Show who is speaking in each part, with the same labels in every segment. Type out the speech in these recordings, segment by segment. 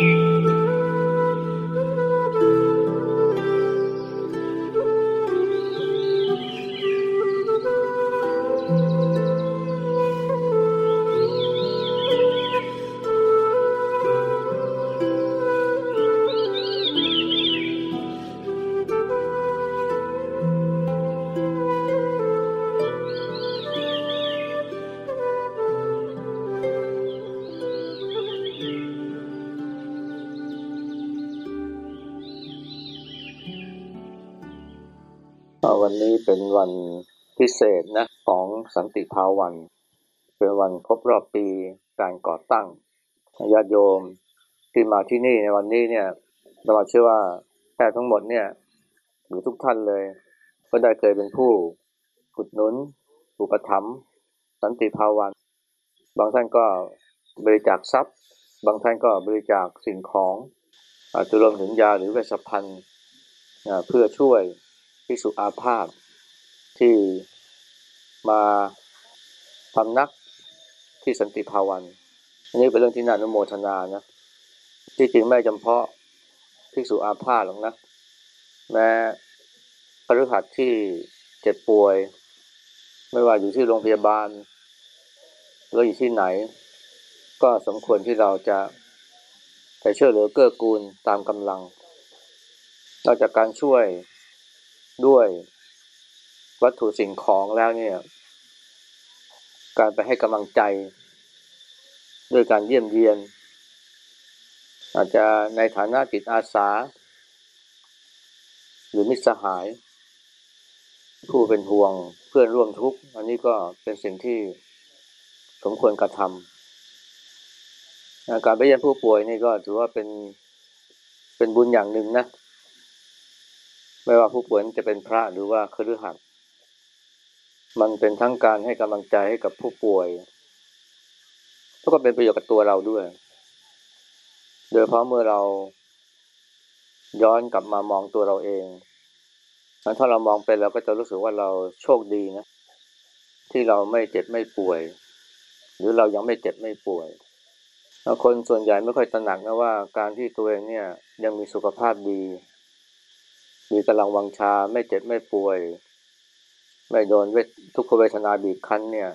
Speaker 1: วั เศษนะของสันติภาวัน เป็นวันครบรอบปีการก่อตั้งญาติโยมที่มาที่นี่ในวันนี้เนี่ยเราเชื่อว่าแทบทั้งหมดเนี่ยหรือทุกท่านเลย ก็ได้เคยเป็นผู้กุดนุนอุปถัมภ์สันติภาวัน บางท่านก็บริจาคทรัพย์ บางท่านก็บริจาคสิ่งของอาจจะรวมถึงยาหรือเวชภัณฑ์เพื่อช่วยพิสุอาภาพที่ มาพำนักที่สันติภาวันอันนี้เป็นเรื่องที่น่านุโมทนานะที่จริงไม่จำเพาะภิกษุอาพาธหรอกนะแม้พฤหัสที่เจ็บป่วย ไม่ว่าอยู่ที่โรงพยาบาลหรืออยู่ที่ไหน ก็สมควรที่เราจะไปช่วยเหลือเกื้อกูลตามกำลังนอกจากการช่วยด้วย วัตถุสิ่งของแล้วเนี่ย การไปให้กำลังใจ ด้วยการเยี่ยมเยียน อาจจะในฐานะจิตอาสา หรือมิตรสหาย ผู้เป็นห่วงเพื่อนร่วมทุกข์ อันนี้ก็เป็นสิ่งที่สมควรกระทำการไปเยี่ยมผู้ป่วยนี่ก็ถือว่าเป็นเป็นบุญอย่างหนึ่งนะ ไม่ว่าผู้ป่วยจะเป็นพระหรือว่าคฤหัสถ์ มันเป็นทั้งการให้กำลังใจให้กับผู้ป่วย แล้วก็เป็นประโยชน์กับตัวเราด้วย โดยเพราะเมื่อเราย้อนกลับมามองตัวเราเองถ้าเรามองเป็นเราก็จะรู้สึกว่าเราโชคดีนะ ที่เราไม่เจ็บไม่ป่วย หรือเรายังไม่เจ็บไม่ป่วยคนส่วนใหญ่ไม่ค่อยตระหนักนะว่าการที่ตัวเองเนี่ยยังมีสุขภาพดี มีกำลังวังชาไม่เจ็บไม่ป่วย ไม่โดนเวททุกขเวทนาบีบคั้นเนี่ย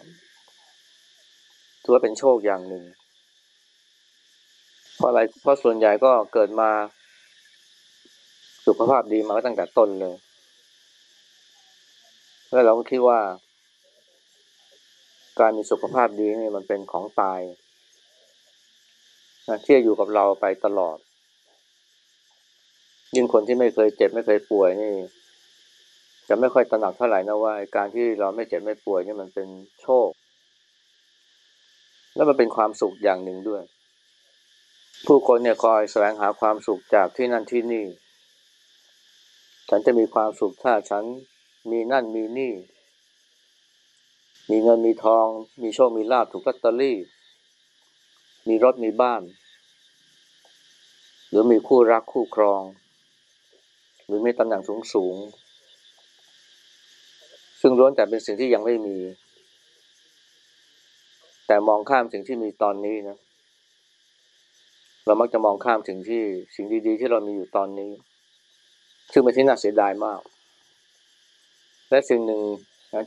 Speaker 1: ถือว่าเป็นโชคอย่างหนึ่ง เพราะอะไรเพราะส่วนใหญ่ก็เกิดมาสุขภาพดีมาตั้งแต่ต้นเลย แล้วเราก็คิดว่า การมีสุขภาพดีนี่มันเป็นของตายที่จะอยู่กับเราไปตลอด ยิ่งคนที่ไม่เคยเจ็บไม่เคยป่วยนี่ จะไม่ค่อยตระหนักเท่าไหร่นะว่าการที่เราไม่เจ็บไม่ป่วยนี่มันเป็นโชค แล้วมันเป็นความสุขอย่างหนึ่งด้วย ผู้คนเนี่ยคอยแสวงหาความสุขจากที่นั่นที่นี่ ฉันจะมีความสุขถ้าฉันมีนั่นมีนี่ มีเงินมีทอง มีโชคมีลาภถูกลอตเตอรี่ มีรถมีบ้าน หรือมีคู่รักคู่ครอง หรือมีตำแหน่งสูงสูง ซึ่งล้วนแต่เป็นสิ่งที่ยังไม่มี แต่มองข้ามสิ่งที่มีตอนนี้นะ เรามักจะมองข้ามสิ่งที่สิ่งดีๆ ที่เรามีอยู่ตอนนี้ ซึ่งเป็นที่น่าเสียดายมาก และสิ่งหนึ่ง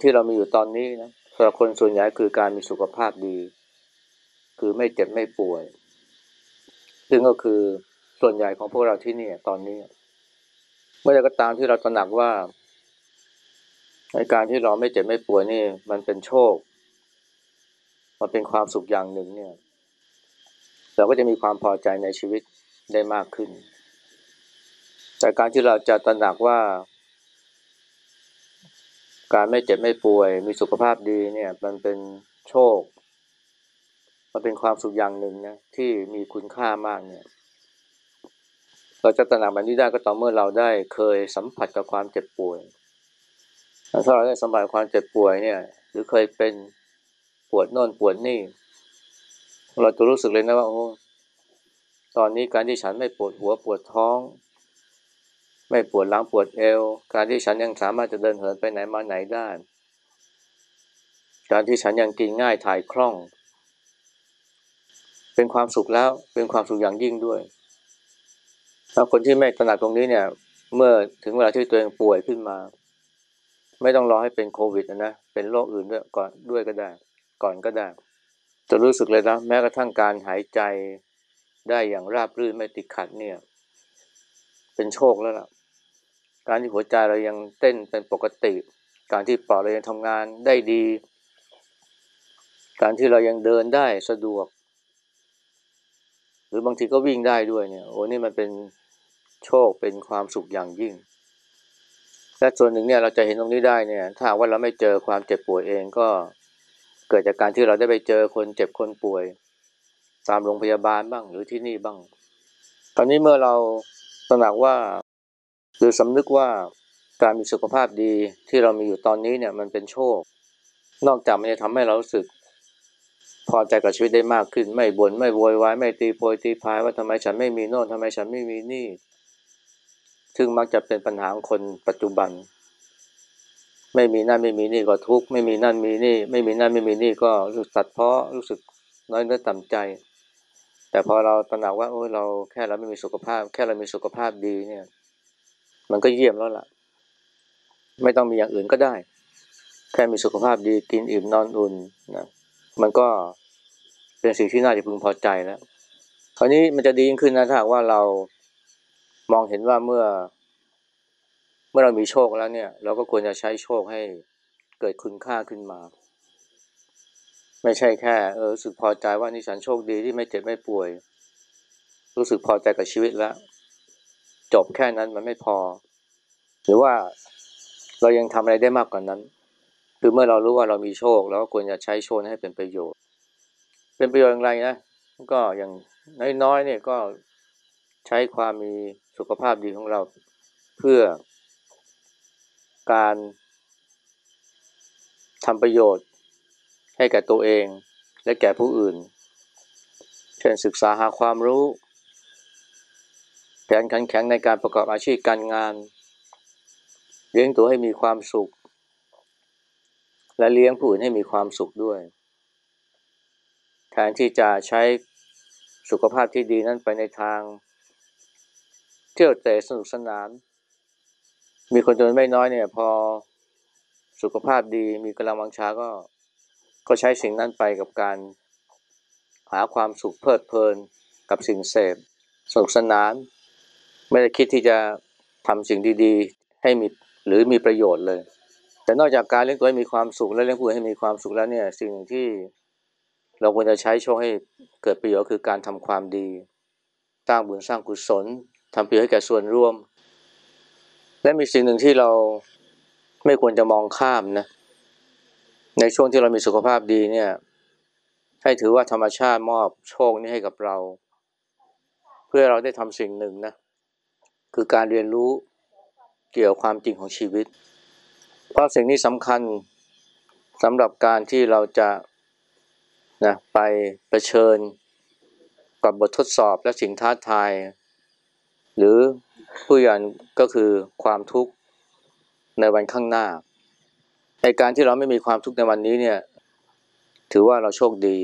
Speaker 1: ที่เรามีอยู่ตอนนี้นะสำหรับคนส่วนใหญ่คือการมีสุขภาพดี คือไม่เจ็บไม่ป่วย ซึ่งก็คือส่วนใหญ่ของพวกเราที่นี่ตอนนี้ เมื่อใดก็ตามที่เราตระหนักว่า ในการที่เราไม่เจ็บไม่ป่วยนี่ มันเป็นโชค มันเป็นความสุขอย่างหนึ่งเนี่ย เราก็จะมีความพอใจในชีวิตได้มากขึ้น แต่การที่เราจะตระหนักว่า การไม่เจ็บไม่ป่วย มีสุขภาพดีเนี่ย มันเป็นโชค มันเป็นความสุขอย่างหนึ่งนะที่มีคุณค่ามากเนี่ยเราจะตระหนักแบบนี้ได้ก็ต่อเมื่อเราได้เคยสัมผัสกับความเจ็บป่วย ถ้าเราได้สัมผัสความเจ็บป่วยเนี่ย หรือเคยเป็นปวดโน่นปวดนี่ เราจะรู้สึกเลยนะว่าโอ้ตอนนี้การที่ฉันไม่ปวดหัวปวดท้อง ไม่ปวดหลังปวดเอว การที่ฉันยังสามารถจะเดินเหินไปไหนมาไหนได้ การที่ฉันยังกินง่ายถ่ายคล่อง เป็นความสุขแล้วเป็นความสุขอย่างยิ่งด้วยถ้าคนที่ไม่ตระหนักตรงนี้เนี่ย เมื่อถึงเวลาที่ตัวเองป่วยขึ้นมา ไม่ต้องรอให้เป็นโควิดนะเป็นโรคอื่นด้วยก่อนด้วยก็ได้ ก่อนก็ได้ จะรู้สึกเลยนะ แม้กระทั่งการหายใจได้อย่างราบรื่นไม่ติดขัดเนี่ย เป็นโชคแล้วล่ะ การที่หัวใจเรายังเต้นเป็นปกติ การที่ปอดเรายังทำงานได้ดี การที่เรายังเดินได้สะดวก หรือบางทีก็วิ่งได้ด้วยเนี่ย โอ้นี่มันเป็นโชคเป็นความสุขอย่างยิ่ง และส่วนหนึ่งเนี่ยเราจะเห็นตรงนี้ได้เนี่ย ถ้าว่าเราไม่เจอความเจ็บป่วยเองก็เกิดจากการที่เราได้ไปเจอคนเจ็บคนป่วย ตามโรงพยาบาลบ้างหรือที่นี่บ้าง ตอนนี้เมื่อเราตระหนักว่า หรือสำนึกว่าการมีสุขภาพดีที่เรามีอยู่ตอนนี้เนี่ยมันเป็นโชค นอกจากมันจะทำให้เรารู้สึก พอใจกับชีวิตได้มากขึ้น ไม่บน่นไม่โวยวายไม่ตีโพยตีพายว่าทำไมฉันไม่มีโน่นทำไมฉันไม่มีนี่ ซึ่งมักจะเป็นปัญหาของคนปัจจุบัน ไม่มีนั่นไม่มีนี่ก็ทุกข์ไม่มีนั่นมีนี่ ไม่มีนั่นไม่มีนี่ก็รู้สึกสัดเพาะรู้สึกน้อยเนื้อต่ำใจ แต่พอเราตระหนักว่าโอ้ยเราแค่เราไม่มีสุขภาพ แค่เรามีสุขภาพดีเนี่ย มันก็เยี่ยมแล้วล่ะ ไม่ต้องมีอย่างอื่นก็ได้ แค่มีสุขภาพดีกินอิ่มนอนอุ่นนะมันก็เป็นสิ่งที่น่าจะพึงพอใจแล้วคราวนี้มันจะดียิ่งขึ้นนะถ้าว่าเรา มองเห็นว่าเมื่อ เมื่อเรามีโชคแล้วเนี่ย เราก็ควรจะใช้โชคให้เกิดคุณค่าขึ้นมา ไม่ใช่แค่ เออรู้สึกพอใจว่านี่ฉันโชคดีที่ไม่เจ็บไม่ป่วย รู้สึกพอใจกับชีวิตแล้ว จบแค่นั้นมันไม่พอ หรือว่าเรายังทำอะไรได้มากกว่านนั้น คือเมื่อเรารู้ว่าเรามีโชค เราก็ควรจะใช้โชคให้เป็นประโยชน์ เป็นประโยชน์อย่างไรนะก็อย่างน้อยๆเนี่ยก็ ใช้ความมีสุขภาพดีของเราเพื่อการทำประโยชน์ให้แก่ตัวเองและแก่ผู้อื่น เช่นศึกษาหาความรู้แผนขันแข็งในการประกอบอาชีพการงาน เลี้ยงตัวให้มีความสุข และเลี้ยงผู้อื่นให้มีความสุขด้วย แทนที่จะใช้สุขภาพที่ดีนั้นไปในทาง เที่ยวเตะสนุกสนาน มีคนจำนวนไม่น้อยเนี่ย พอสุขภาพดีมีกำลังวังชาก็ ก็ใช้สิ่งนั้นไปกับการหาความสุขเพลิดเพลินกับสิ่งเสพสนุกสนาน ไม่ได้คิดที่จะทำสิ่งดีๆ ให้มีหรือมีประโยชน์เลย แต่นอกจากการเลี้ยงตัวให้มีความสุขและเลี้ยงผู้อื่นให้มีความสุขแล้วเนี่ย สิ่งที่เราควรจะใช้โชคให้เกิดประโยชน์คือการทำความดี สร้างบุญสร้างกุศล ทำประโยชน์ให้แก่ส่วนรวม และมีสิ่งหนึ่งที่เราไม่ควรจะมองข้ามนะ ในช่วงที่เรามีสุขภาพดีเนี่ย ให้ถือว่าธรรมชาติมอบโชคนี้ให้กับเรา เพื่อเราได้ทำสิ่งหนึ่งนะ คือการเรียนรู้เกี่ยวความจริงของชีวิต เพราะสิ่งนี้สำคัญสำหรับการที่เราจะนะไปเผชิญกับบททดสอบและสิ่งท้าทาย หรือผู้ยันก็คือความทุกข์ในวันข้างหน้า ในการที่เราไม่มีความทุกข์ในวันนี้เนี่ย ถือว่าเราโชคดี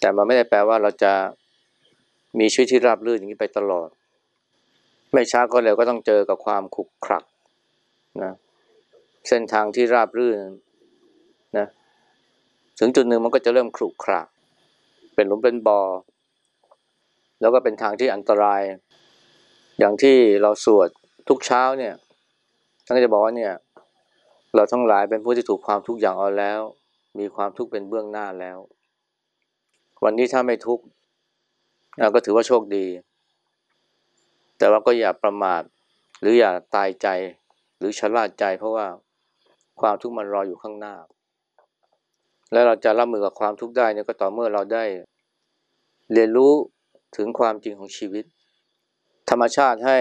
Speaker 1: แต่มันไม่ได้แปลว่าเราจะมีชีวิตที่ราบรื่นอย่างนี้ไปตลอด ไม่ช้าก็เร็วก็ต้องเจอกับความขุกขรักนะเส้นทางที่ราบรื่นนะถึงจุดหนึ่งมันก็จะเริ่มขรุขระเป็นหลุมเป็นบอ่อแล้วก็เป็นทางที่อันตราย อย่างที่เราสวดทุกเช้าเนี่ยท่านก็จะบอกว่าเนี่ย เราทั้งหลายเป็นผู้ที่ถูกความทุกข์อย่างเอาแล้ว มีความทุกข์เป็นเบื้องหน้าแล้ว วันนี้ถ้าไม่ทุกข์ก็ถือว่าโชคดี แต่ว่าก็อย่าประมาทหรืออย่าตายใจหรือชะล่าใจ เพราะว่าความทุกข์มันรออยู่ข้างหน้า และเราจะรับมือกับความทุกข์ได้เนี่ยก็ต่อเมื่อเราได้ เรียนรู้ถึงความจริงของชีวิต ธรรมชาติให้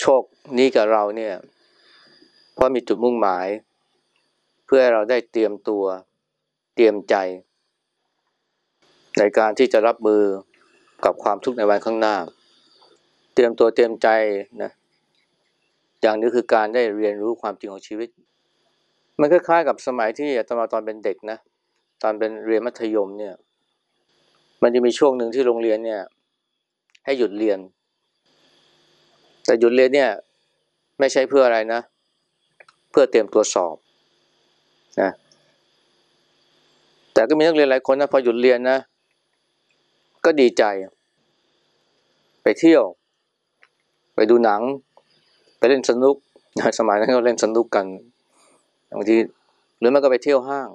Speaker 1: โชคนี้กับเราเนี่ย เพราะมีจุดมุ่งหมาย เพื่อเราได้เตรียมตัว เตรียมใจ ในการที่จะรับมือกับความทุกข์ในวันข้างหน้า เตรียมตัวเตรียมใจนะอย่างนี้คือการได้เรียนรู้ความจริงของชีวิต มันคล้ายๆกับสมัยที่ตอนมาตอนเป็นเด็กนะ ตอนเป็นเรียนมัธยมเนี่ย มันจะมีช่วงหนึ่งที่โรงเรียนเนี่ย ให้หยุดเรียน แต่หยุดเรียนเนี่ย ไม่ใช่เพื่ออะไรนะ เพื่อเตรียมตัวสอบนะแต่ก็มีนักเรียนหลายคนนะพอหยุดเรียนนะ ก็ดีใจ ไปเที่ยว ไปดูหนัง ไปเล่นสนุกสมัยนั้นก็เล่นสนุกกันบางทีหรือไม่ก็ไปเที่ยวห้าง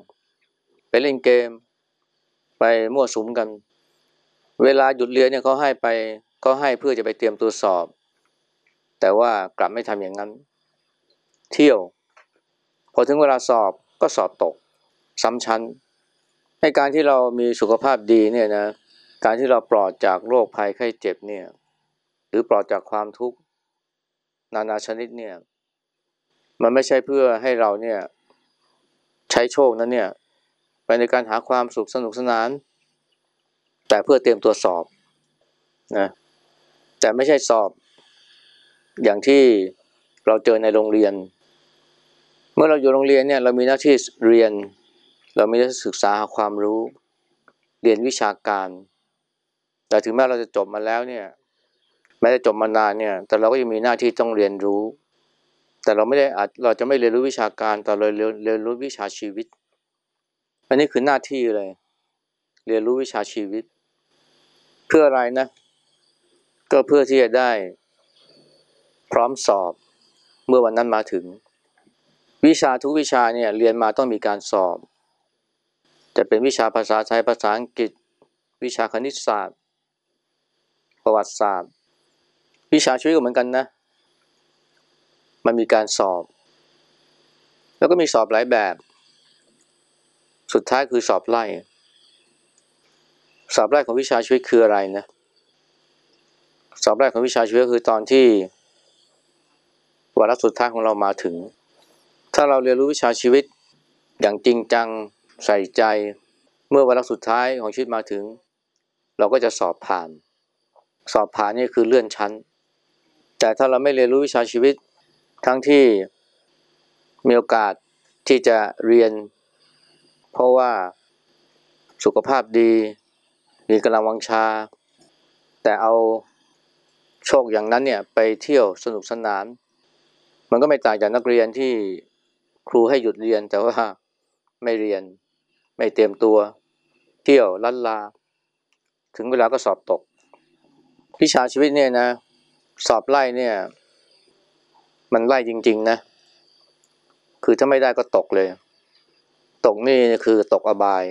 Speaker 1: ไปเล่นเกม ไปมั่วสุมกัน เวลาหยุดเรียนเนี่ยเขาให้ไปก็ให้เพื่อจะไปเตรียมตัวสอบ แต่ว่ากลับไม่ทำอย่างนั้น เที่ยว พอถึงเวลาสอบก็สอบตก ซ้ำชั้นในการที่เรามีสุขภาพดีเนี่ยนะการที่เราปลอดจากโรคภัยไข้เจ็บเนี่ยหรือปลอดจากความทุกข์นานาชนิดเนี่ยมันไม่ใช่เพื่อให้เราเนี่ยใช้โชคนั้นเนี่ยไปในการหาความสุขสนุกสนาน แต่เพื่อเตรียมตัวสอบนะแต่ไม่ใช่สอบ อย่างที่เราเจอในโรงเรียน เมื่อเราอยู่โรงเรียนเนี่ยเรามีหน้าที่เรียน เรามีหน้าที่ศึกษาหาความรู้ เรียนวิชาการ แต่ถึงแม้เราจะจบมาแล้วเนี่ยแม้จะจบมานานเนี่ย แต่เราก็ยังมีหน้าที่ต้องเรียนรู้ แต่เราไม่ได้อาจเราจะไม่เรียนรู้วิชาการแต่เราเรียนเรียนรู้วิชาชีวิตอันนี้คือหน้าที่เลย เรียนรู้วิชาชีวิต เพื่ออะไรนะ ก็เพื่อที่จะได้ พร้อมสอบเมื่อวันนั้นมาถึง วิชาทุกวิชาเนี่ยเรียนมาต้องมีการสอบ จะเป็นวิชาภาษาไทยภาษาอังกฤษ วิชาคณิตศาสตร์ ประวัติศาสตร์ วิชาชีวิตก็เหมือนกันนะ มันมีการสอบ แล้วก็มีสอบหลายแบบ สุดท้ายคือสอบไล่ สอบไล่ของวิชาชีวิตคืออะไรนะสอบแรกของวิชาชีวิตคือตอนที่วาระสุดท้ายของเรามาถึง ถ้าเราเรียนรู้วิชาชีวิตอย่างจริงจังใส่ใจ เมื่อวาระสุดท้ายของชีวิตมาถึง เราก็จะสอบผ่าน สอบผ่านนี่คือเลื่อนชั้น แต่ถ้าเราไม่เรียนรู้วิชาชีวิต ทั้งที่มีโอกาสที่จะเรียน เพราะว่าสุขภาพดี มีกำลังวังชา แต่เอาโชคอย่างนั้นเนี่ยไปเที่ยวสนุกสนาน มันก็ไม่ต่างจากนักเรียนที่ครูให้หยุดเรียนแต่ว่าไม่เรียนไม่เตรียมตัว เที่ยวลันลา ถึงเวลาก็สอบตกวิชาชีวิตเนี่ยนะ สอบไล่เนี่ย มันไล่จริง ๆ นะ คือถ้าไม่ได้ก็ตกเลย ตกนี่คือตกอบาย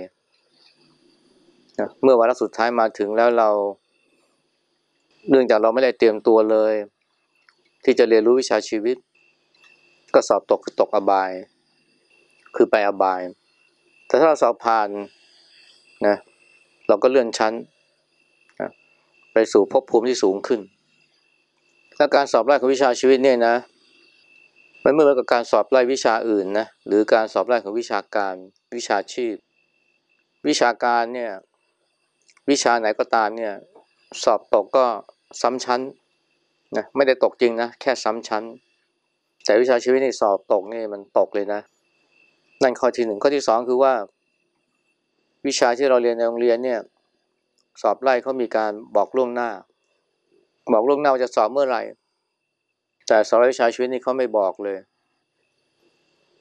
Speaker 1: เมื่อวาระสุดท้ายมาถึงแล้วเรา เนื่องจากเราไม่ได้เตรียมตัวเลย ที่จะเรียนรู้วิชาชีวิต ก็สอบตกคือตกอบาย คือไปอบาย แต่ถ้าเราสอบผ่านนะเราก็เลื่อนชั้นนะไปสู่ภพภูมิที่สูงขึ้นและการสอบไล่ของวิชาชีวิตเนี่ยนะมันไม่เหมือนกับการสอบไล่วิชาอื่นนะหรือการสอบไล่ของวิชาการวิชาชีพ วิชาการเนี่ย วิชาไหนก็ตามเนี่ย สอบตกก็ซ้ำชั้นนะไม่ได้ตกจริงนะ แค่ซ้ำชั้น แต่วิชาชีวิตนี่สอบตกนี่มันตกเลยนะ นั่นข้อที่หนึ่งข้อที่สองคือว่า วิชาที่เราเรียนในโรงเรียนเนี่ย สอบไล่เขามีการบอกล่วงหน้า บอกล่วงหน้าว่าจะสอบเมื่อไหร่ แต่สอบวิชาชีวิตนี่เขาไม่บอกเลย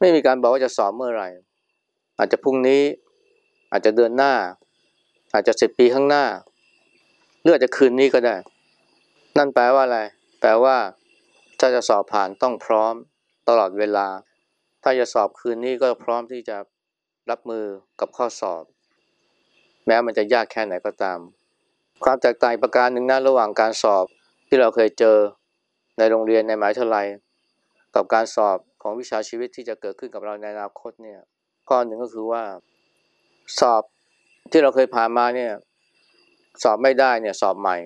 Speaker 1: ไม่มีการบอกว่าจะสอบเมื่อไหร่ อาจจะพรุ่งนี้ อาจจะเดือนหน้า อาจจะสิบปีข้างหน้าหรืออาจะคืนนี้ก็ได้ นั่นแปลว่าอะไร แปลว่า ถ้าจะสอบผ่านต้องพร้อมตลอดเวลา ถ้าจะสอบคืนนี้ก็พร้อมที่จะรับมือกับข้อสอบ แม้มันจะยากแค่ไหนก็ตาม ความแตกต่างประการหนึ่งนะระหว่างการสอบที่เราเคยเจอในโรงเรียนในหมหาวิทยาลัย กับการสอบของวิชาชีวิตที่จะเกิดขึ้นกับเราในอนาคตเนี่ย ข้อหนึ่งก็คือว่า สอบ ที่เราเคยผ่านมาเนี่ย สอบไม่ได้เนี่ย สอบใหม่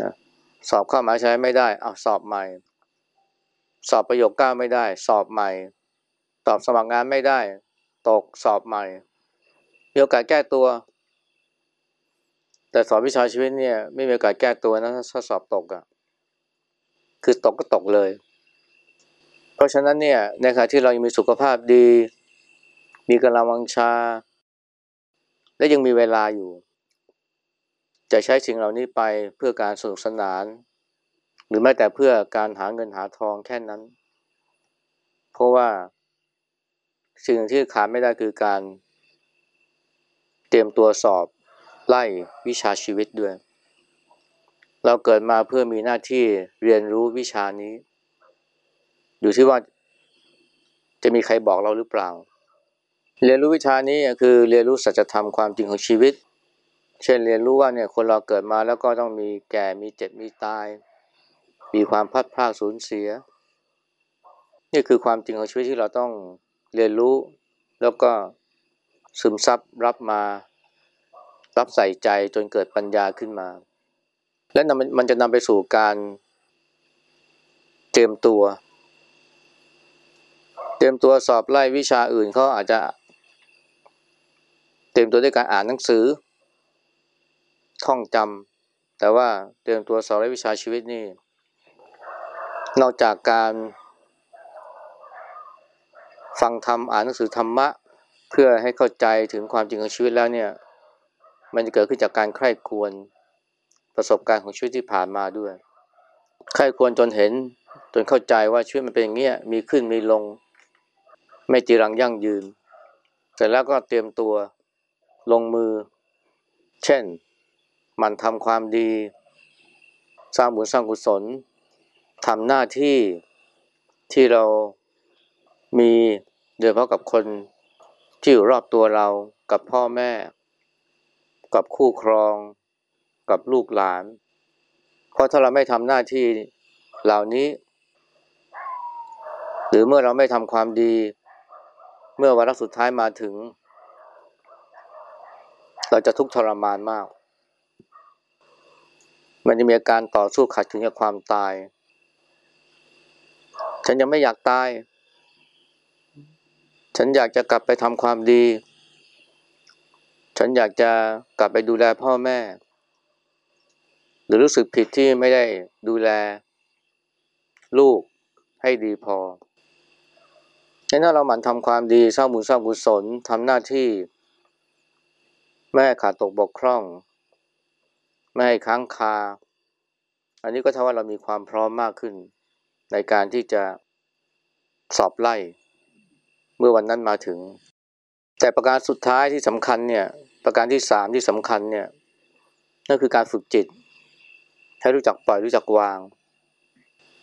Speaker 1: นะสอบเข้ามหาวิทยาลัยไม่ได้เอาสอบใหม่ สอบประโยคเก้าไม่ได้ สอบใหม่ สอบสมัครงานไม่ได้ ตกสอบใหม่มีโอกาสแก้ตัว แต่สอบวิชาชีวิตเนี่ย ไม่มีโอกาสแก้ตัวนะถ้าสอบตกอะ่ะ คือตกก็ตกเลย เพราะฉะนั้นเนี่ยในขณะที่เรายังมีสุขภาพดี มีกำลังวังชา และยังมีเวลาอยู่ จะใช้สิ่งเหล่านี้ไปเพื่อการสนุกสนาน หรือแม้แต่เพื่อการหาเงินหาทองแค่นั้น เพราะว่าสิ่งที่ขาดไม่ได้คือการเตรียมตัวสอบไล่วิชาชีวิตด้วย เราเกิดมาเพื่อมีหน้าที่เรียนรู้วิชานี้ อยู่ที่ว่าจะมีใครบอกเราหรือเปล่า เรียนรู้วิชานี้คือเรียนรู้สัจธรรมความจริงของชีวิต เช่นเรียนรู้ว่าเนี่ยคนเราเกิดมาแล้วก็ต้องมีแก่มีเจ็บมีตาย มีความพัดพลาดสูญเสีย นี่คือความจริงของชีวิตที่เราต้องเรียนรู้ แล้วก็ซึมซับรับมารับใส่ใจจนเกิดปัญญาขึ้นมา และมันจะนำไปสู่การเตรียมตัว เตรียมตัวสอบไล่วิชาอื่นเขาอาจจะ รียมตัวด้วยการอ่านหนังสือ ท่องจำแต่ว่าเตรียมตัวสอบไล่วิชาชีวิตนี่ นอกจากการฟังธรรม อ่านหนังสือธรรมะ เพื่อให้เข้าใจถึงความจริงของชีวิตแล้วเนี่ย มันจะเกิดขึ้นจากการใคร่ควรประสบการณ์ของชีวิตที่ผ่านมาด้วย ใคร่ควรจนเห็นจนเข้าใจว่าชีวิตมันเป็นอย่างเงี้ย มีขึ้นมีลง ไม่จีรังยั่งยืน เสร็จแล้วก็เตรียมตัว ลงมือ เช่น มันทำความดี สร้างบุญสร้างกุศลทำหน้าที่ที่เรามีโดยเฉพาะกับคนที่อยู่รอบตัวเรากับพ่อแม่ กับคู่ครอง กับลูกหลาน เพราะถ้าเราไม่ทำหน้าที่เหล่านี้ หรือเมื่อเราไม่ทำความดี เมื่อวาระสุดท้ายมาถึง เราจะทุกข์ทรมานมาก มันจะมีอาการต่อสู้ขัดขืนกับความตาย ฉันยังไม่อยากตาย ฉันอยากจะกลับไปทำความดี ฉันอยากจะกลับไปดูแลพ่อแม่ หรือรู้สึกผิดที่ไม่ได้ดูแล ลูกให้ดีพอฉะนั้นเราหมั่นทำความดีสร้างบุญสร้างกุศลทำหน้าที่ แม่ขาดตกบกพร่อง ไม่ให้ค้างคา อันนี้ก็เท่าว่าเรามีความพร้อมมากขึ้น ในการที่จะสอบไล่ เมื่อวันนั้นมาถึง แต่ประการสุดท้ายที่สำคัญเนี่ย ประการที่สามที่สำคัญเนี่ยนั่นคือการฝึกจิต ให้รู้จักปล่อยรู้จักวาง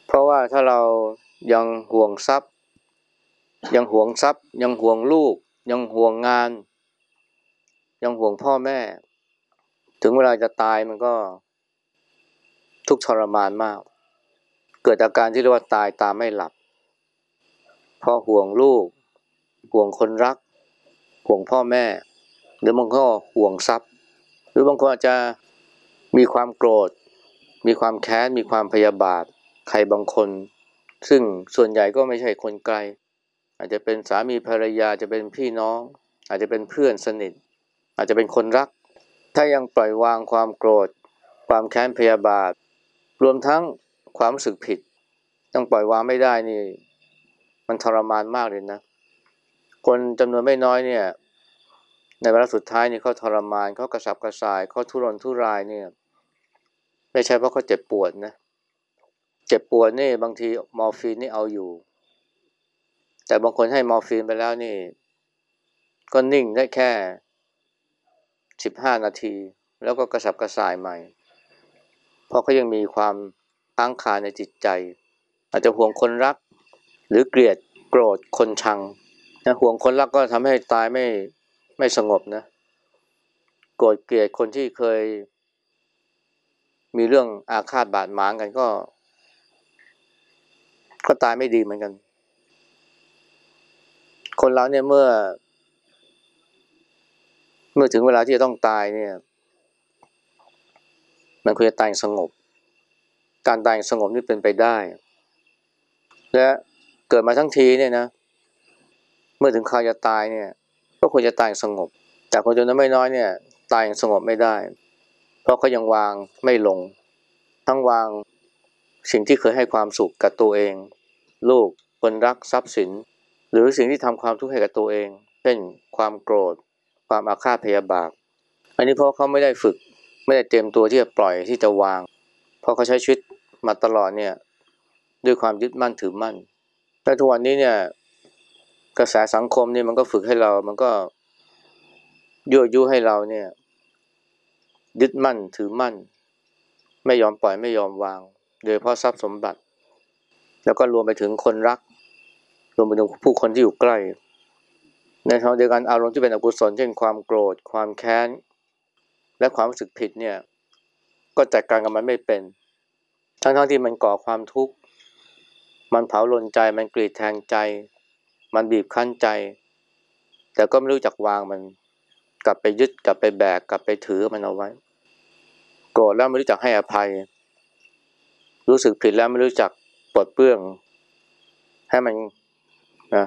Speaker 1: เพราะว่าถ้าเรายังห่วงทรัพย์ ยังห่วงทรัพย์ ยังห่วงลูก ยังห่วงงาน ยังห่วงพ่อแม่ ถึงเวลาจะตายมันก็ ทุกทรมานมาก เกิดอาการที่เรียกว่าตายตาไม่หลับ เพราะห่วงลูก ห่วงคนรัก ห่วงพ่อแม่ หรือบางคนก็ห่วงทรัพย์ หรือบางคนอาจจะมีความโกรธ มีความแค้น มีความพยาบาท ใครบางคน ซึ่งส่วนใหญ่ก็ไม่ใช่คนไกล อาจจะเป็นสามีภรรยาจะเป็นพี่น้อง อาจจะเป็นเพื่อนสนิท อาจจะเป็นคนรัก ถ้ายังปล่อยวางความโกรธ ความแค้นพยาบาท รวมทั้งความรู้สึกผิดต้องปล่อยวางไม่ได้นี่ มันทรมานมากเลยนะ คนจำนวนไม่น้อยเนี่ย ในเวลาสุดท้ายนี่เขาทรมานเขากระสับกระส่ายเขาทุรนทุรายเนี่ย ไม่ใช่เพราะเขาเจ็บปวดนะเจ็บปวดนี่บางทีมอร์ฟีนนี่เอาอยู่ แต่บางคนให้มอร์ฟีนไปแล้วนี่ ก็นิ่งได้แค่ สิบห้านาที แล้วก็กระสับกระส่ายใหม่ เพราะเขายังมีความค้างคาในจิตใจ อาจจะห่วงคนรัก หรือเกลียดโกรธคนชังนะห่วงคนรักก็ทำให้ตายไม่ไม่สงบนะ โกรธเกลียดคนที่เคย มีเรื่องอาฆาตบาดหมางกันก็ ก็ตายไม่ดีเหมือนกัน คนเราเนี่ยเมื่อ เมื่อถึงเวลาที่จะต้องตายเนี่ย มันควรจะตายสงบ การตายสงบนี่เป็นไปได้ และเกิดมาทั้งทีเนี่ยนะ เมื่อถึงคราวจะตายเนี่ย ก็ควรจะตายสงบ แต่คนจำนวนไม่น้อยเนี่ย ตายสงบไม่ได้ เพราะเขายังวางไม่ลง ทั้งวางสิ่งที่เคยให้ความสุขกับตัวเอง ลูกคนรักทรัพย์สิน หรือสิ่งที่ทำความทุกข์ให้กับตัวเอง เช่นความโกรธ ความอาฆาตพยาบาท อันนี้เพราะเขาไม่ได้ฝึก ไม่ได้เตรียมตัวที่จะปล่อยที่จะวาง เพราะเขาใช้ชีวิตมาตลอดเนี่ยด้วยความยึดมั่นถือมั่น แต่ทุกวันนี้เนี่ยกระแสสังคมนี่มันก็ฝึกให้เรา มันก็ยั่วยุให้เราเนี่ยยึดมั่นถือมั่น ไม่ยอมปล่อยไม่ยอมวาง โดยเพราะทรัพย์สมบัติ แล้วก็รวมไปถึงคนรัก รวมไปถึงผู้คนที่อยู่ใกล้ ในทางเดียวกันอารมณ์ที่เป็นอกุศลเช่นความโกรธ ความแค้น และความรู้สึกผิดเนี่ยก็จัดการกับมันไม่เป็น ทั้งๆทที่มันก่อความทุกข์ มันเผาลนใจมันกรีดแทงใจ มันบีบคั้นใจ แต่ก็ไม่รู้จักวางมัน กลับไปยึดกลับไปแบกกลับไปถือมันเอาไว้ โกรธแล้วไม่รู้จักให้อภัย รู้สึกผิดแล้วไม่รู้จักปลดเปลื้อง ให้มันนะ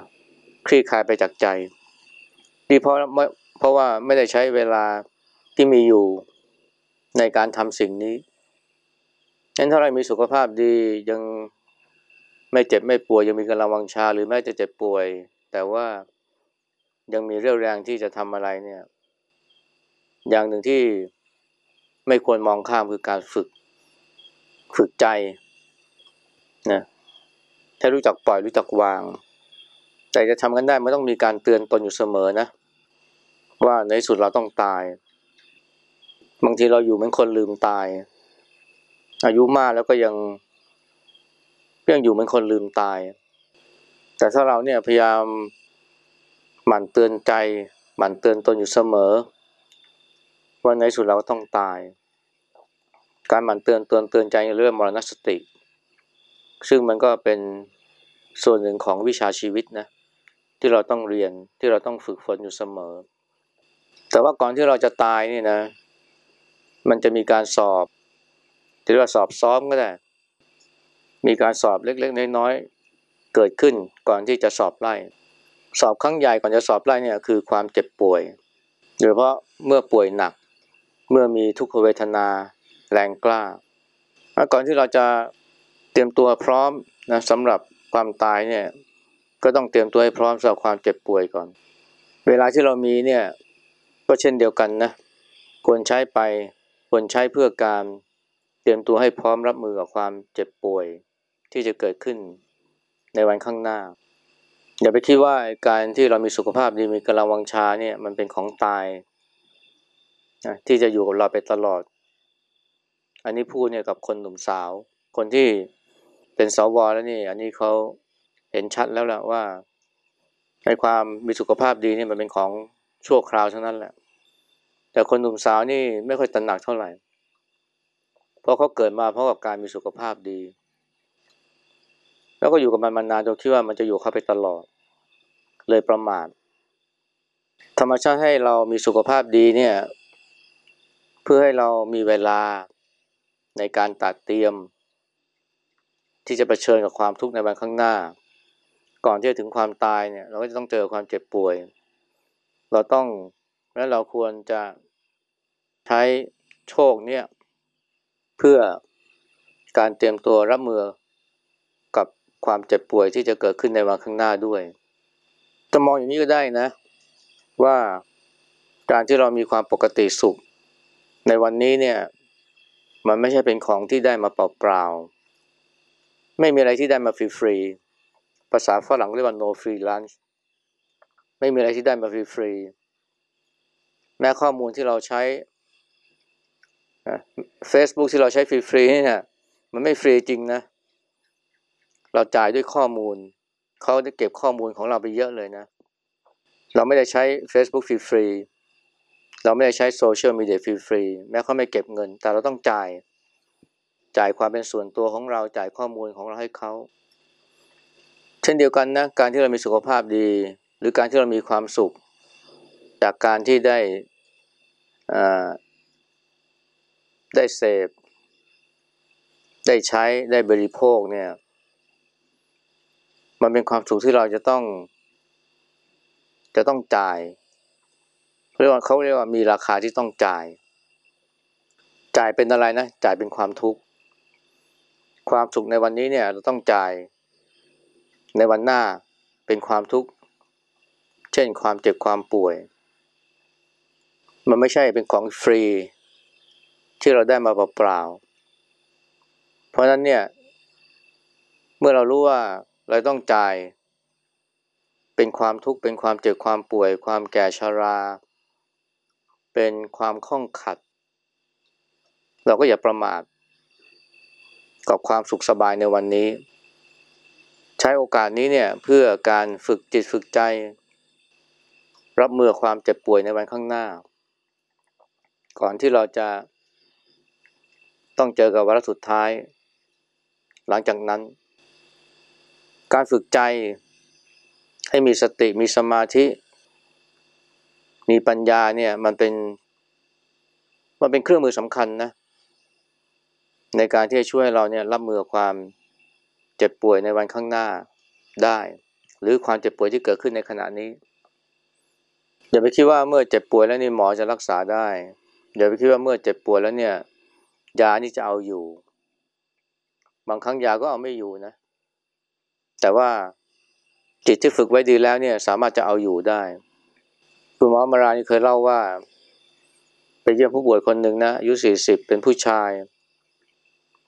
Speaker 1: คลี่คลายไปจากใจ นี่เพราะเพราะว่าไม่ได้ใช้เวลาที่มีอยู่ในการทำสิ่งนี้งั้นถ้าเรามีสุขภาพดียังไม่เจ็บไม่ป่วยยังมีกำลังวังชา หรือแม้จะเจ็บป่วย แต่ว่ายังมีเรี่ยวแรงที่จะทำอะไรเนี่ย อย่างหนึ่งที่ไม่ควรมองข้ามคือการฝึก ฝึกใจนะถ้ารู้จักปล่อยรู้จักวาง แต่จะทำกันได้ไม่ต้องมีการเตือนตนอยู่เสมอนะ ว่าในสุดเราต้องตาย บางทีเราอยู่เหมือนคนลืมตาย อายุมากแล้วก็ยังยังอยู่เหมือนคนลืมตาย แต่ถ้าเราเนี่ยพยายามหมั่นเตือนใจ หมั่นเตือนตนอยู่เสมอ ว่าในสุดเราก็ต้องตาย การหมั่นเตือนเตือนเตือนใจเรื่องมรณสติ ซึ่งมันก็เป็นส่วนหนึ่งของวิชาชีวิตนะที่เราต้องเรียนที่เราต้องฝึกฝนอยู่เสมอ แต่ว่าก่อนที่เราจะตายนี่นะ มันจะมีการสอบเรียกว่าสอบซ้อมก็ได้ มีการสอบเล็กๆน้อยๆเกิดขึ้นก่อนที่จะสอบไล่ สอบครั้งใหญ่ก่อนจะสอบไล่เนี่ยคือความเจ็บป่วย โดยเฉพาะเมื่อป่วยหนัก เมื่อมีทุกขเวทนาแรงกล้า ก่อนที่เราจะเตรียมตัวพร้อมนะสำหรับความตายเนี่ยก็ต้องเตรียมตัวให้พร้อมสำหรับความเจ็บป่วยก่อน เวลาที่เรามีเนี่ย ก็เช่นเดียวกันนะควรใช้ไปควรใช้เพื่อการเตรียมตัวให้พร้อมรับมือกับความเจ็บป่วยที่จะเกิดขึ้นในวันข้างหน้า อย่าไปคิดว่าการที่เรามีสุขภาพดีมีกำลังวังชาเนี่ยมันเป็นของตายนะที่จะอยู่กับเราไปตลอด อันนี้พูดเนี่ยกับคนหนุ่มสาว คนที่เป็นสวแล้วนี่ อันนี้เขาเห็นชัดแล้วแหละว่าในความมีสุขภาพดีนี่มันเป็นของ ชั่วคราวเท่านั้นแหละ แต่คนหนุ่มสาวนี่ไม่ค่อยตระหนักเท่าไหร่ เพราะเขาเกิดมาเพราะกับการมีสุขภาพดี แล้วก็อยู่กับมันมานานจนคิดว่ามันจะอยู่เข้าไปตลอด เลยประมาทธรรมชาติให้เรามีสุขภาพดีเนี่ย เพื่อให้เรามีเวลาในการตัดเตรียม ที่จะะเผชิญกับความทุกข์ในวันข้างหน้า ก่อนที่จะถึงความตายเนี่ย เราก็จะต้องเจอความเจ็บป่วย เราต้องและเราควรจะใช้โชคเนี่ยเพื่อการเตรียมตัวรับมือกับความเจ็บป่วยที่จะเกิดขึ้นในวันข้างหน้าด้วยจะมองอย่างนี้ก็ได้นะ ว่าการที่เรามีความปกติสุข ในวันนี้เนี่ยมันไม่ใช่เป็นของที่ได้มาเปล่าๆไม่มีอะไรที่ได้มาฟรีๆภาษาฝรั่งเรียกว่า no free lunch ไม่มีอะไรที่ได้มาฟรีๆแม้ข้อมูลที่เราใช้ Facebook ที่เราใช้ฟรีๆนี่นะมันไม่ฟรีจริงนะ เราจ่ายด้วยข้อมูล เขาได้เก็บข้อมูลของเราไปเยอะเลยนะ เราไม่ได้ใช้ Facebook ฟรีๆเราไม่ได้ใช้โซเชียลมีเดียฟรีๆแม้เขาไม่เก็บเงิน แต่เราต้องจ่าย จ่ายความเป็นส่วนตัวของเราจ่ายข้อมูลของเราให้เขา เช่นเดียวกันนะ การที่เรามีสุขภาพดี หรือการที่เรามีความสุข จากการที่ได้ได้เสพ ได้ใช้ได้บริโภคเนี่ย มันเป็นความสุขที่เราจะต้อง จะต้องจ่ายเรียกว่าเขาเรียกว่ามีราคาที่ต้องจ่าย จ่ายเป็นอะไรนะ จ่ายเป็นความทุกข์ ความสุขในวันนี้เนี่ย เราต้องจ่ายในวันหน้าเป็นความทุกข์ ช่นความเจ็บความป่วย มันไม่ใช่เป็นของฟรี ที่เราได้มาเปล่าเพราะฉะนั้นเนี่ย เมื่อเรารู้ว่าเราต้องจ่าย เป็นความทุกข์เป็นความเจ็บความป่วย ความแก่ชารา เป็นความข้องขัด เราก็อย่าประมาทกับความสุขสบายในวันนี้ ใช้โอกาสนี้เนี่ยเพื่อการฝึกจิตฝึกใจ รับมือความเจ็บป่วยในวันข้างหน้า ก่อนที่เราจะต้องเจอกับวาระสุดท้าย หลังจากนั้น การฝึกใจให้มีสติมีสมาธิ มีปัญญาเนี่ยมันเป็นมันเป็นเครื่องมือสำคัญนะในการที่จะช่วยเราเนี่ยรับมือความเจ็บป่วยในวันข้างหน้าได้ หรือความเจ็บป่วยที่เกิดขึ้นในขณะนี้ อย่าไปคิดว่าเมื่อเจ็บป่วยแล้วนี่หมอจะรักษาได้ อย่าไปคิดว่าเมื่อเจ็บป่วยแล้วเนี่ย ยานี่จะเอาอยู่ บางครั้งยาก็เอาไม่อยู่นะ แต่ว่าจิตที่ฝึกไว้ดีแล้วเนี่ย สามารถจะเอาอยู่ได้คุณหมออมรานี่เคยเล่าว่าไปเยี่ยมผู้ป่วยคนหนึ่งนะอายุสี่สิบเป็นผู้ชาย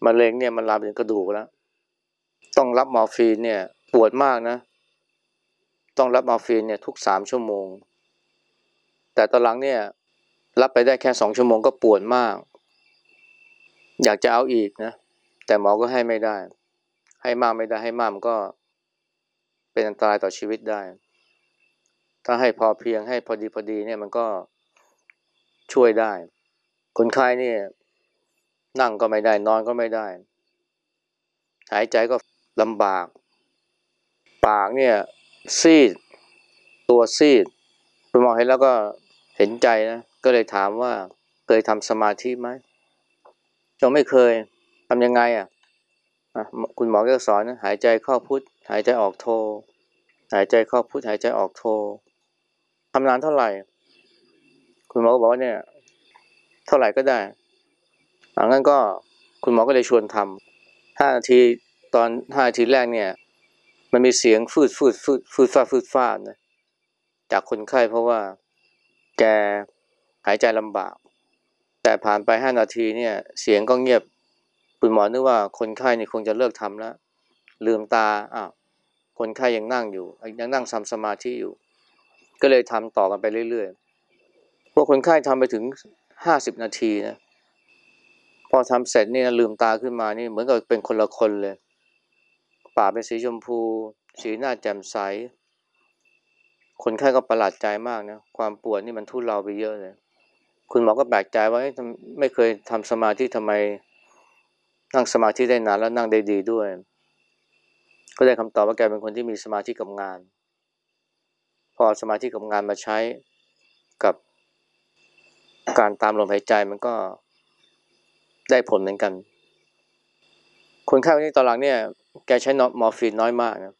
Speaker 1: มะเร็งเนี่ยมันลามไปถึงกระดูกแล้ว ต้องรับมอร์ฟีนเนี่ย ปวดมากนะ ต้องรับมอร์ฟีนเนี่ย ทุกสามชั่วโมง แต่ตอนหลังเนี่ยรับไปได้แค่สองชั่วโมงก็ปวดมาก อยากจะเอาอีกนะ แต่หมอก็ให้ไม่ได้ ให้มากไม่ได้ให้มากมันก็ เป็นอันตรายต่อชีวิตได้ ถ้าให้พอเพียงให้พอดีพอดีเนี่ยมันก็ช่วยได้ คนไข้เนี่ย นั่งก็ไม่ได้ นอนก็ไม่ได้ หายใจก็ลำบาก ปากเนี่ย ซีด ตัวซีดคุณหมอเห็นแล้วก็ เห็นใจนะ ก็เลยถามว่าเคยทำสมาธิไหมยังไม่เคยทำยังไงอะคุณหมอก็สอนนะหายใจเข้าพุทหายใจออกโท หายใจเข้าพุทหายใจออกโททำนานเท่าไหร่ คุณหมอก็บอกว่าเนี่ย เท่าไหร่ก็ได้อังั้นก็คุณหมอก็เลยชวนทำห้านาทีตอนห้านาทีแรกเนี่ย มันมีเสียงฟืดฟืดฟืดฟืดฟาฟืดฟาดนะจากคนไข้เพราะว่า แกหายใจลำบาก แต่ผ่านไปห้านาทีเนี่ย เสียงก็เงียบคุณหมอนึกว่าคนไข้นี่คงจะเลิกทำแล้ว ลืมตาอ้าวคนไข้ยังนั่งอยู่ ยังนั่งทำสมาธิอยู่ ก็เลยทำต่อกันไปเรื่อยๆ พวกคนไข้ทำไปถึงห้าสิบนาทีนะ พอทำเสร็จนี่นะลืมตาขึ้นมานี่เหมือนกับเป็นคนละคนเลยปากเป็นสีชมพู สีหน้าแจ่มใส คนไข้ก็ประหลาดใจมากนะ ความปวดนี่มันทุเลาไปเยอะเลย คุณหมอก็แปลกใจว่าไม่เคยทำสมาธิทำไม นั่งสมาธิได้นานแล้วนั่งได้ดีด้วย ก็ได้คำตอบว่าแกเป็นคนที่มีสมาธิกับงาน พอสมาธิกับงานมาใช้กับการตามลมหายใจมันก็ได้ผลเหมือนกัน คนไข้คนนี้ตอนหลังเนี่ย แกใช้มอร์ฟีนน้อยมากนะ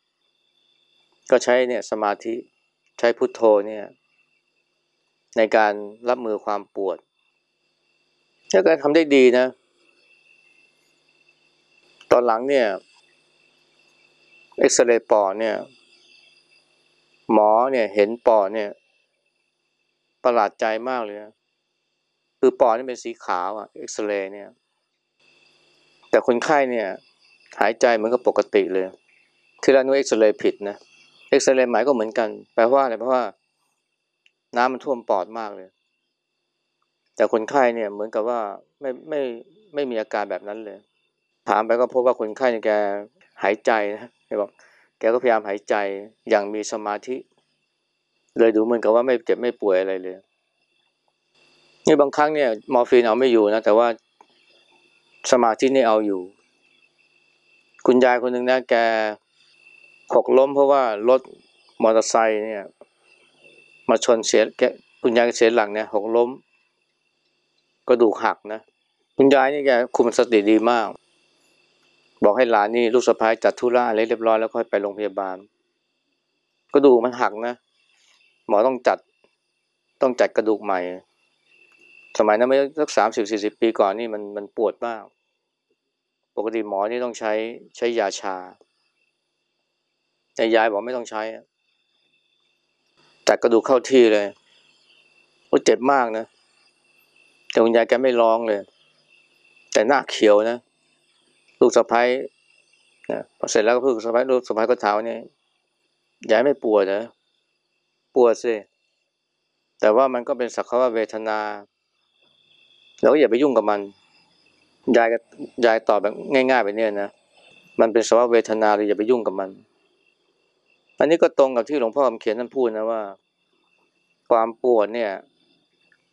Speaker 1: ก็ใช้เนี่ยสมาธิ ใช้พุทโธเนี่ย ในการรับมือความปวดถ้าแกทำได้ดีนะ ตอนหลังเนี่ย เอ็กซเรย์ปอดเนี่ย หมอเนี่ยเห็นปอดเนี่ย ประหลาดใจมากเลยนะคือปอดนี่เป็นสีขาวอะเอ็กซเรย์เนี่ย แต่คนไข้เนี่ย หายใจเหมือนกับปกติเลยที่เรานูเอ็กซเรย์ผิดนะเเอ็กซเรย์หมายก็เหมือนกัน แปลว่าอะไรเพราะว่า น้ำมันท่วมปอดมากเลย แต่คนไข้เนี่ยเหมือนกับว่าไม่ไม่ไม่มีอาการแบบนั้นเลย ถามไปก็พบว่าคนไข้เนี่ยแกหายใจนะแกบอกแกก็พยายามหายใจอย่างมีสมาธิ เลยดูเหมือนกับว่าไม่เจ็บไม่ป่วยอะไรเลยนี่บางครั้งเนี่ยมอร์ฟีนเอาไม่อยู่นะแต่ว่าสมาธินี่เอาอยู่ คุณยายคนหนึ่งนะแก หกล้มเพราะว่ารถมอเตอร์ไซค์เนี่ย มาชนเสียแกคุณยายเสียหลังเนี่ยหกล้ม กระดูกหักนะคุณยายนี่แกคุมสติดีมาก บอกให้หลานนี่ลูกสะพ้ายจัดธุระอะไรเรียบร้อยแล้วค่อยไปโรงพยาบาล กระดูกมันหักนะ หมอต้องจัดต้องจัดกระดูกใหม่ สมัยนั้นไม่สักสามสิบสี่สิบปีก่อนนี่มันมันปวดมาก ปกติหมอนี่ต้องใช้ใช้ยาชา แต่ยายบอกไม่ต้องใช้จัดกระดูกเข้าที่เลยโอ้เจ็บมากนะ แต่คุณยายแกไม่ร้องเลย แต่หน้าเขียวนะ ลูกสะพ้ายนะพอเสร็จแล้วก็ลูกสะพ้ายลูกสะพ้ายก็ถามเนี่ยยายไม่ปวดเหรอปวดสิแต่ว่ามันก็เป็นสักว่าเวทนาเราก็อย่าไปยุ่งกับมัน ยายก็ยายตอบแบบง่ายๆแบบนี้นะ มันเป็นสภาวะเวทนาเราอย่าไปยุ่งกับมัน อันนี้ก็ตรงกับที่หลวงพ่อคำเขียนท่านพูดนะว่า ความปวดเนี่ย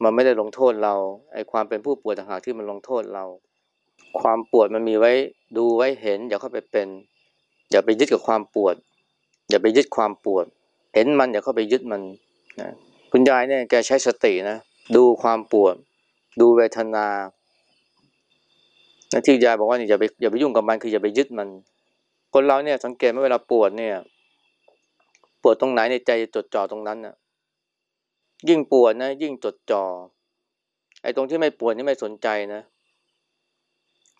Speaker 1: มันไม่ได้ลงโทษเราไอ้ความเป็นผู้ป่วยต่างหากที่มันลงโทษเรา ความปวดมันมีไว้ดูไว้เห็น อย่าเข้าไปเป็น อย่าไปยึดกับความปวด อย่าไปยึดความปวด เห็นมันอย่าเข้าไปยึดมันนะคุณยายเนี่ยแกใช้สตินะดูความปวด ดูเวทนาที่ยายบอกว่าอย่าไปอย่าไปยุ่งกับมันคืออย่าไปยึดมัน คนเราเนี่ยสังเกตเมื่อเวลาปวดเนี่ย วดตรงไหนในใจจดจ่อตรงนั้นน่ะยิ่งปวดนะ ยิ่งจดจ่อไอ้ตรงที่ไม่ปวดนี่ไม่สนใจนะ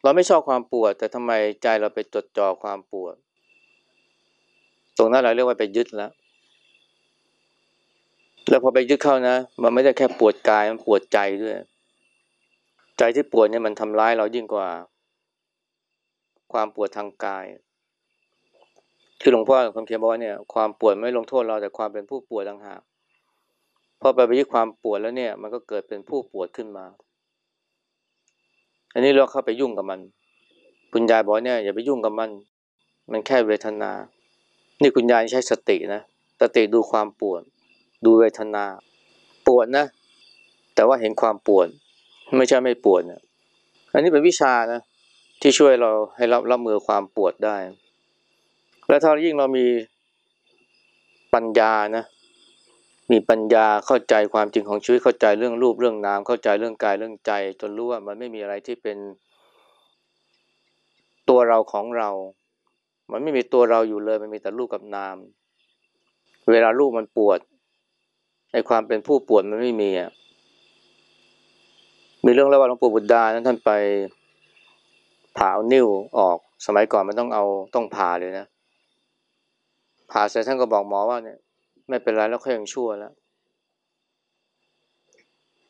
Speaker 1: เราไม่ชอบความปวด แต่ทำไมใจเราไปจดจ่อความปวด ตรงนั้นเราเรียกว่าไปยึดแล้วแล้วพอไปยึดเข้านะ มันไม่ได้แค่ปวดกายมันปวดใจด้วย ใจที่ปวดเนี่ยมันทำร้ายเรายิ่งกว่า ความปวดทางกาย ที่หลวงพ่อคำเขียนบอกว่าเนี่ยความปวดไม่ลงโทษเราแต่ความเป็นผู้ปวดต่างหากพอไปไปยึดความปวดแล้วเนี่ย มันก็เกิดเป็นผู้ปวดขึ้นมา อันนี้เราเข้าไปยุ่งกับมัน คุณยายบอกเนี่ยอย่าไปยุ่งกับมัน มันแค่เวทนา นี่คุณยายใช้สตินะสติดูความปวด ดูเวทนา ปวดนะ แต่ว่าเห็นความปวด ไม่ใช่ไม่ปวดเนี่ยอันนี้เป็นวิชานะที่ช่วยเราให้รับรับมือความปวดได้ และถ้ายิ่งเรามีปัญญานะ มีปัญญาเข้าใจความจริงของชีวิตเข้าใจเรื่องรูปเรื่องนามเข้าใจเรื่องกายเรื่องใจ จนรู้ว่ามันไม่มีอะไรที่เป็นตัวเราของเรา มันไม่มีตัวเราอยู่เลย มันมีแต่รูปกับนาม เวลารูปมันปวดไอความเป็นผู้ปวดมันไม่มีอะ มีเรื่องเล่าว่าหลวงปู่บุตรดานั้นท่านไปผ่าเอานิ้วออก สมัยก่อนมันต้องเอาต้องผ่าเลยนะ ผ่าเสร็จท่านก็บอกหมอว่าเนี่ย ไม่เป็นไรแล้วเขายังชั่วแล้ว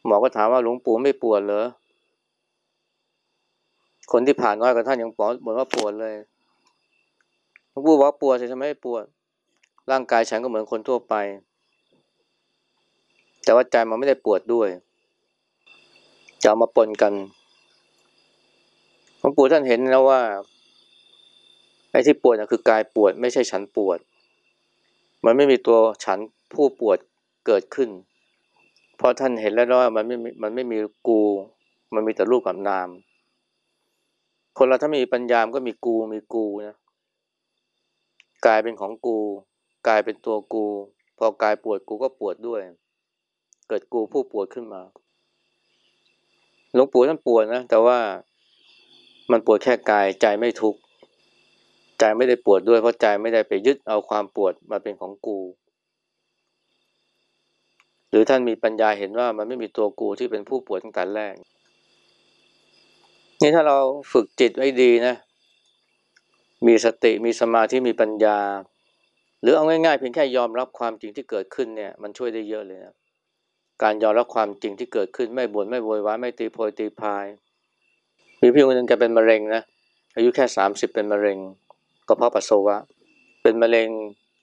Speaker 1: หมอก็ถามว่าหลวงปู่ไม่ปวดเหรอ คนที่ผ่านน้อยกว่าท่านยังบอกบอกว่าปวดเลยหลวงปู่บอกปวดใช่ไหมปวด ร่างกายฉันก็เหมือนคนทั่วไป แต่ว่าใจมันไม่ได้ปวดด้วยจะมาปนกันหลวงปู่ท่านเห็นแล้วว่าไอ้ที่ปวดนะคือกายปวด ไม่ใช่ฉันปวด มันไม่มีตัวฉันผู้ปวดเกิดขึ้น เพราะท่านเห็นแล้วว่ามันไม่มันไม่มีกู มันมีแต่รูปกับนาม คนเราถ้ามีปัญญามก็มีกูมีกูนะกายเป็นของกู กายเป็นตัวกู พอกายปวดกูก็ปวดด้วย เกิดกูผู้ปวดขึ้นมาหลวงปู่ท่านปวดนะแต่ว่ามันปวดแค่กายใจไม่ทุกข์ ใจไม่ได้ปวดด้วยเพราะใจไม่ได้ไปยึดเอาความปวดมาเป็นของกู หรือท่านมีปัญญาเห็นว่ามันไม่มีตัวกูที่เป็นผู้ปวดตั้งแต่แรก นี่ถ้าเราฝึกจิตไว้ดีนะ มีสติมีสมาธิมีปัญญา หรือเอาง่ายๆเพียงแค่ยอมรับความจริงที่เกิดขึ้นเนี่ย มันช่วยได้เยอะเลยนะการยอมรับความจริงที่เกิดขึ้นไม่บ่นไม่โวยวายไม่ตีโพยตีพายมีพี่คนหนึ่งแกเป็นมะเร็งนะอายุแค่สามสิบเป็นมะเร็ง กระเพาะปัสสาวะ เป็นมะเร็ง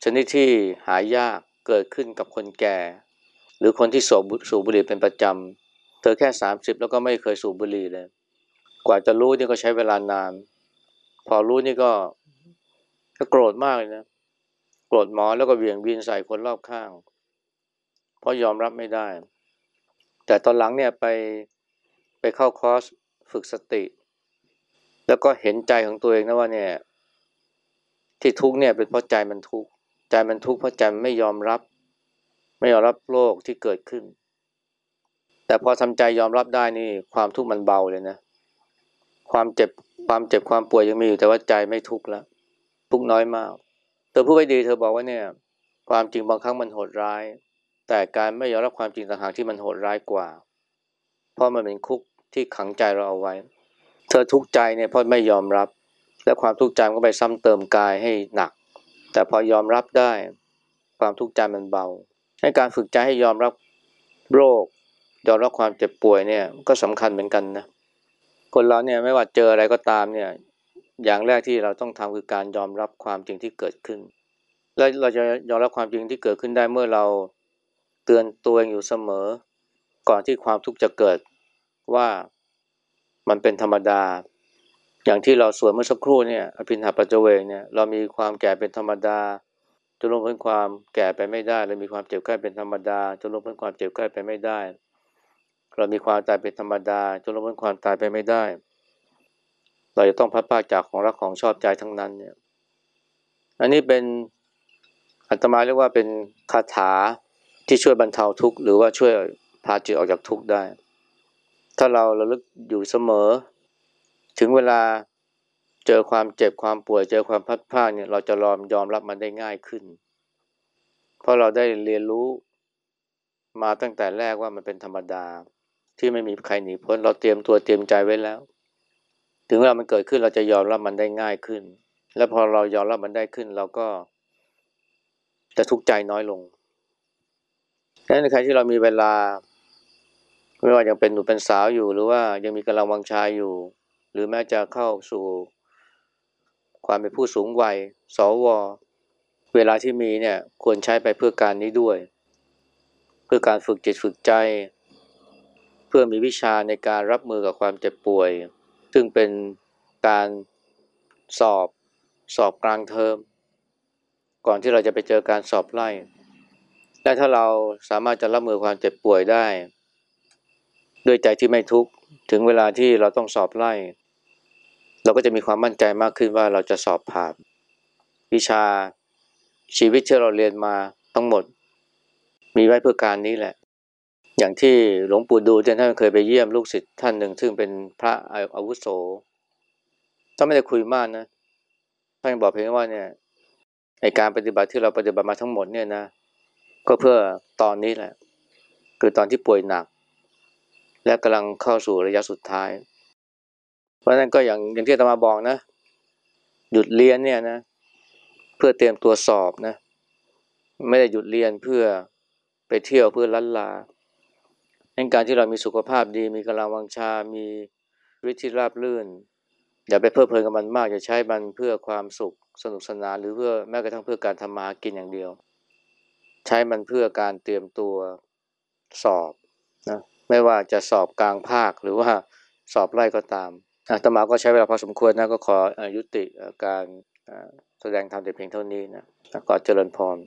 Speaker 1: ชนิดที่หายากเกิดขึ้นกับคนแก่ หรือคนที่สูบสูบบุหรี่เป็นประจำ เธอแค่สามสิบแล้วก็ไม่เคยสูบบุหรี่เลย กว่าจะรู้นี่ก็ใช้เวลานาน พอรู้นี่ก็ก็โกรธมากเลยนะ โกรธหมอแล้วก็เวียงวินใส่คนรอบข้าง เพราะยอมรับไม่ได้ แต่ตอนหลังเนี่ยไปไปเข้าคอร์สฝึกสติ แล้วก็เห็นใจของตัวเองนะว่าเนี่ย ที่ทุกเนี่ยเป็นเพราะใจมันทุกใจมันทุกเพราะใจไม่ยอมรับ ไม่ยอมรับโลกที่เกิดขึ้น แต่พอทำใจยอมรับได้นี่ความทุกข์มันเบาเลยนะ ความเจ็บความเจ็บความป่วยยังมีอยู่แต่ว่าใจไม่ทุกข์แล้วทุกน้อยมาก เธอพูดไว้ดีเธอบอกว่าเนี่ย ความจริงบางครั้งมันโหดร้าย แต่การไม่ยอมรับความจริงต่างหากที่มันโหดร้ายกว่า เพราะมันเป็นคุกที่ขังใจเราเอาไว้ เธอทุกข์ใจเนี่ยเพราะไม่ยอมรับ และความทุกข์ใจมันก็ไปซ้ำเติมกายให้หนัก แต่พอยอมรับได้ ความทุกข์ใจมันเบา ให้การฝึกใจให้ยอมรับโรค ยอมรับความเจ็บป่วยเนี่ยก็สำคัญเหมือนกันนะคนเราเนี่ยไม่ว่าเจออะไรก็ตามเนี่ยอย่างแรกที่เราต้องทำคือการยอมรับความจริงที่เกิดขึ้น และเราจะยอมรับความจริงที่เกิดขึ้นได้เมื่อเราเตือนตัวเองอยู่เสมอ ก่อนที่ความทุกข์จะเกิดว่ามันเป็นธรรมดา อย่างที่เราสวดเมื่อสักครู่เนี่ยอภินหาปัจเจเวกเนี่ยเรามีความแก่เป็นธรรมดาจะลงพ้นความแก่ไปไม่ได้เรามีความเจ็บไข้เป็นธรรมดาจะลงพ้นความเจ็บไข้ไปไม่ได้ เรามีความตายเป็นธรรมดาจะลงพ้นความตายไปไม่ได้ เราจะต้องพัดพาจากของรักของชอบใจทั้งนั้นเนี่ยอันนี้เป็นอัตมาเรียกว่าเป็นคาถาที่ช่วยบรรเทาทุกข์หรือว่าช่วยพาจิตออกจากทุกข์ได้ ถ้าเราระลึกอยู่เสมอ ถึงเวลาเจอความเจ็บความป่วยเจอความพัดพลาดเนี่ยเราจะยอมยอมรับมันได้ง่ายขึ้น เพราะเราได้เรียนรู้มาตั้งแต่แรกว่ามันเป็นธรรมดา ที่ไม่มีใครหนีพ้น เราเตรียมตัวเตรียมใจไว้แล้ว ถึงเวลามันเกิดขึ้นเราจะยอมรับมันได้ง่ายขึ้น และพอเรายอมรับมันได้ขึ้น เราก็ จะทุกข์ใจน้อยลงดังนั้นใครที่เรามีเวลา ไม่ว่ายังเป็นหนุ่มเป็นสาวอยู่หรือว่ายังมีกำลังวังชายอยู่ หรือแม้จะเข้าสู่ความเป็นผู้สูงวัย สว เวลาที่มีเนี่ยควรใช้ไปเพื่อการนี้ด้วย เพื่อการฝึกจิตฝึกใจ เพื่อมีวิชาในการรับมือกับความเจ็บป่วย ซึ่งเป็นการสอบสอบกลางเทอม ก่อนที่เราจะไปเจอการสอบไล่และถ้าเราสามารถจะรับมือความเจ็บป่วยได้ ด้วยใจที่ไม่ทุกข์ถึงเวลาที่เราต้องสอบไล่ เราก็จะมีความมั่นใจมากขึ้นว่าเราจะสอบผ่าน วิชาชีวิตที่เราเรียนมาทั้งหมด มีไว้เพื่อการนี้แหละ อย่างที่หลวงปู่ดูท่านเคยไปเยี่ยมลูกศิษย์ท่านหนึ่ง ซึ่งเป็นพระอาวุโสท่าไม่ได้คุยมากนะท่านบอกเพียงว่าเนี่ยในการปฏิบัติที่เราปฏิบัติมาทั้งหมดเนี่ยนะ ก็เพื่อตอนนี้แหละ คือตอนที่ป่วยหนัก และกำลังเข้าสู่ระยะสุดท้าย เพราะนั้นก็อย่างอย่างที่ตมาบอกนะ หยุดเรียนเนี่ยนะ เพื่อเตรียมตัวสอบนะ ไม่ได้หยุดเรียนเพื่อไปเที่ยวเพื่อลันลาในการที่เรามีสุขภาพดี มีกำลังวังชา มีวิธีราบลื่น อย่าไปเพิ่มเพลินกับมันมาก อย่าใช้มันเพื่อความสุขสนุกสนานหรือเพื่อแม้กระทั่งเพื่อการทำมากินอย่างเดียว ใช้มันเพื่อการเตรียมตัวสอบนะไม่ว่าจะสอบกลางภาคหรือว่าสอบไล่ก็ตาม อาตมาก็ใช้เวลาพอสมควรนะก็ขอยุติการแสดงธรรมแต่เพียงเท่านี้นะก่อเจริญพร